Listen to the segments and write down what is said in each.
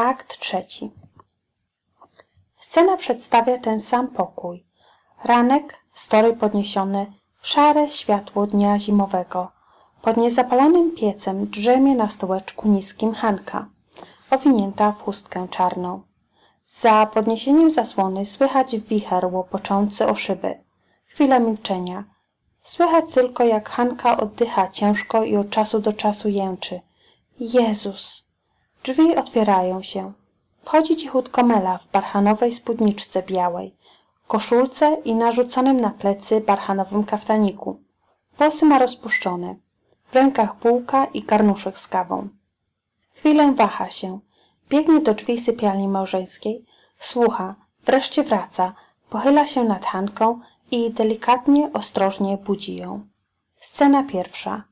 Akt trzeci. Scena przedstawia ten sam pokój. Ranek, story podniesiony, szare światło dnia zimowego. Pod niezapalonym piecem drzemie na stołeczku niskim Hanka, owinięta w chustkę czarną. Za podniesieniem zasłony słychać wicher łopoczący o szyby. Chwila milczenia. Słychać tylko, jak Hanka oddycha ciężko i od czasu do czasu jęczy. Jezus! Drzwi otwierają się. Wchodzi cichutko Mela w barchanowej spódniczce białej, koszulce i narzuconym na plecy barchanowym kaftaniku. Włosy ma rozpuszczone. W rękach bułka i karnuszek z kawą. Chwilę waha się. Biegnie do drzwi sypialni małżeńskiej. Słucha. Wreszcie wraca. Pochyla się nad Hanką i delikatnie, ostrożnie budzi ją. Scena pierwsza.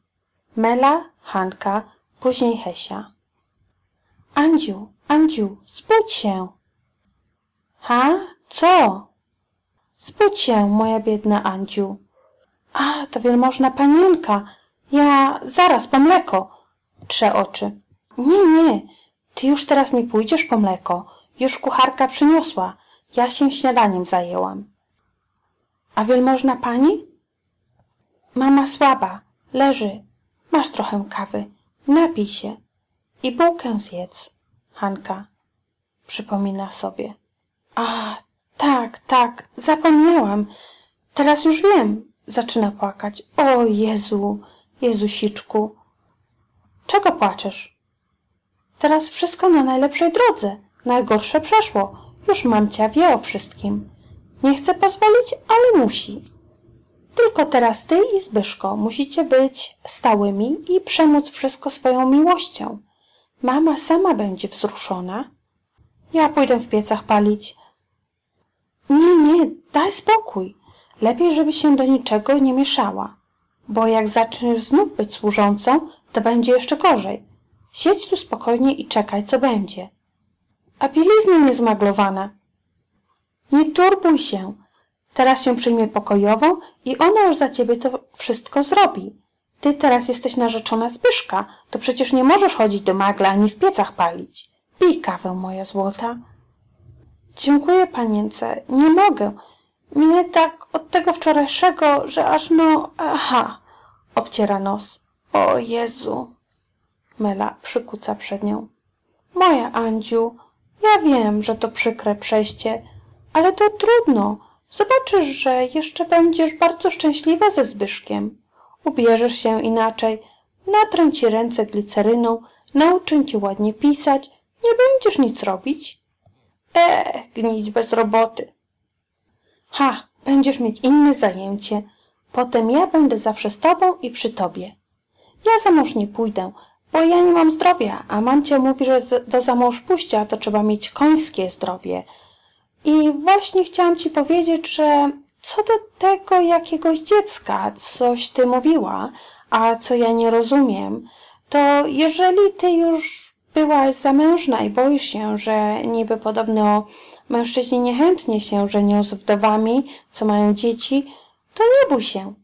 Mela, Hanka, później Hesia. Andziu, Andziu, zbudź się. Ha? Co? Zbudź się, moja biedna Andziu. A, to wielmożna panienka. Ja zaraz po mleko. Trze oczy. Nie, nie. Ty już teraz nie pójdziesz po mleko. Już kucharka przyniosła. Ja się śniadaniem zajęłam. A wielmożna pani? Mama słaba. Leży. Masz trochę kawy. Napij się. I bułkę zjedz. Hanka. Przypomina sobie. A, tak, tak. Zapomniałam. Teraz już wiem. Zaczyna płakać. O Jezu, Jezusiczku. Czego płaczesz? Teraz wszystko na najlepszej drodze. Najgorsze przeszło. Już mamcia wie o wszystkim. Nie chce pozwolić, ale musi. Tylko teraz ty i Zbyszko musicie być stałymi i przemóc wszystko swoją miłością. Mama sama będzie wzruszona. Ja pójdę w piecach palić. Nie, nie, daj spokój. Lepiej, żeby się do niczego nie mieszała. Bo jak zaczniesz znów być służącą, to będzie jeszcze gorzej. Siedź tu spokojnie i czekaj, co będzie. A bielizna niezmaglowana. Nie turbuj się. Teraz się przyjmie pokojową i ona już za ciebie to wszystko zrobi. Ty teraz jesteś narzeczona Zbyszka, to przecież nie możesz chodzić do magla ani w piecach palić. Pij kawę, moja złota. Dziękuję, panience. Nie mogę. Mnie tak od tego wczorajszego, że aż no... Aha. Obciera nos. O Jezu. Mela przykuca przed nią. Moja Andziu, ja wiem, że to przykre przejście, ale to trudno. Zobaczysz, że jeszcze będziesz bardzo szczęśliwa ze Zbyszkiem. Ubierzesz się inaczej, natrę ci ręce gliceryną, nauczę cię ładnie pisać, nie będziesz nic robić. E, gnić bez roboty. Ha, będziesz mieć inne zajęcie. Potem ja będę zawsze z tobą i przy tobie. Ja za mąż nie pójdę, bo ja nie mam zdrowia, a mamcia mówi, że do za mąż pójścia to trzeba mieć końskie zdrowie. I właśnie chciałam ci powiedzieć, że co do tego jakiegoś dziecka, coś ty mówiła, a co ja nie rozumiem, to jeżeli ty już byłaś zamężna i boisz się, że niby podobno mężczyźni niechętnie się żenią z wdowami, co mają dzieci, to nie bój się.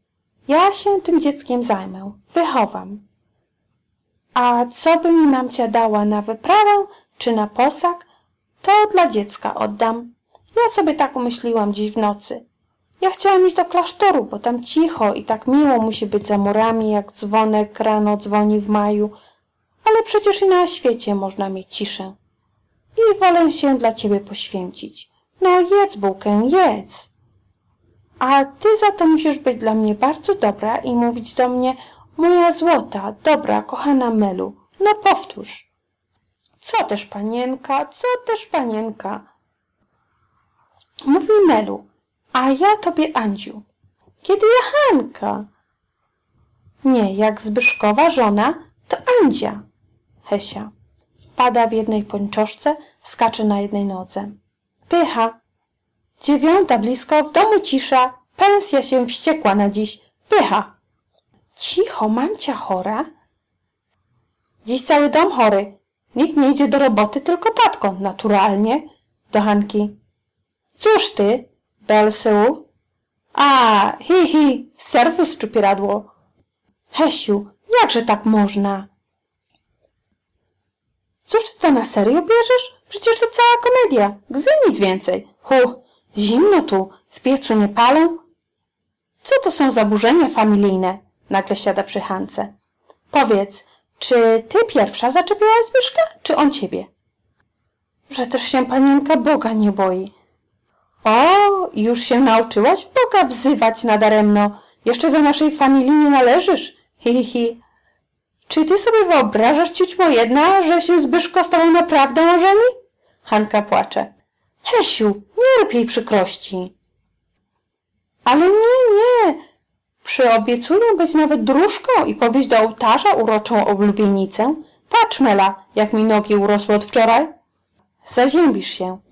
Ja się tym dzieckiem zajmę, wychowam. A co by mi mamcia dała na wyprawę czy na posag, to dla dziecka oddam. Ja sobie tak umyśliłam dziś w nocy. Ja chciałam iść do klasztoru, bo tam cicho i tak miło musi być za murami, jak dzwonek rano dzwoni w maju. Ale przecież i na świecie można mieć ciszę. I wolę się dla ciebie poświęcić. No jedz bułkę, jedz. A ty za to musisz być dla mnie bardzo dobra i mówić do mnie moja złota, dobra, kochana Melu. No powtórz. Co też panienka, co też panienka? Mów mi Melu, a ja tobie Andziu. Kiedy ja Hanka? Nie, jak Zbyszkowa żona, to Andzia. Hesia. Wpada w jednej pończoszce, skacze na jednej nodze. Pycha. Dziewiąta blisko, w domu cisza. Pensja się wściekła na dziś. Pycha. Cicho, mamcia chora. Dziś cały dom chory. Nikt nie idzie do roboty, tylko tatko, naturalnie. Do Hanki. Cóż ty, Belsu? A, hi, hi, serwus czupieradło. Hesiu, jakże tak można? Cóż ty to na serio bierzesz? Przecież to cała komedia. Gdzie nic więcej. Hu, zimno tu, w piecu nie palą. Co to są zaburzenia familijne? Nagle siada przy Hance. Powiedz, czy ty pierwsza zaczepiłaś Zbyszka, czy on ciebie? Że też się panienka Boga nie boi. O, już się nauczyłaś Boga wzywać nadaremno. Jeszcze do naszej familii nie należysz. Hi, hi, hi. Czy ty sobie wyobrażasz, ciućmo jedna, że się Zbyszko z tobą naprawdę ożeni? Hanka płacze. Hesiu, nie rób jej przykrości. Ale nie, nie. Przyobiecuję być nawet dróżką i powieźć do ołtarza uroczą oblubienicę. Patrz, Mela, jak mi nogi urosły od wczoraj. Zaziębisz się.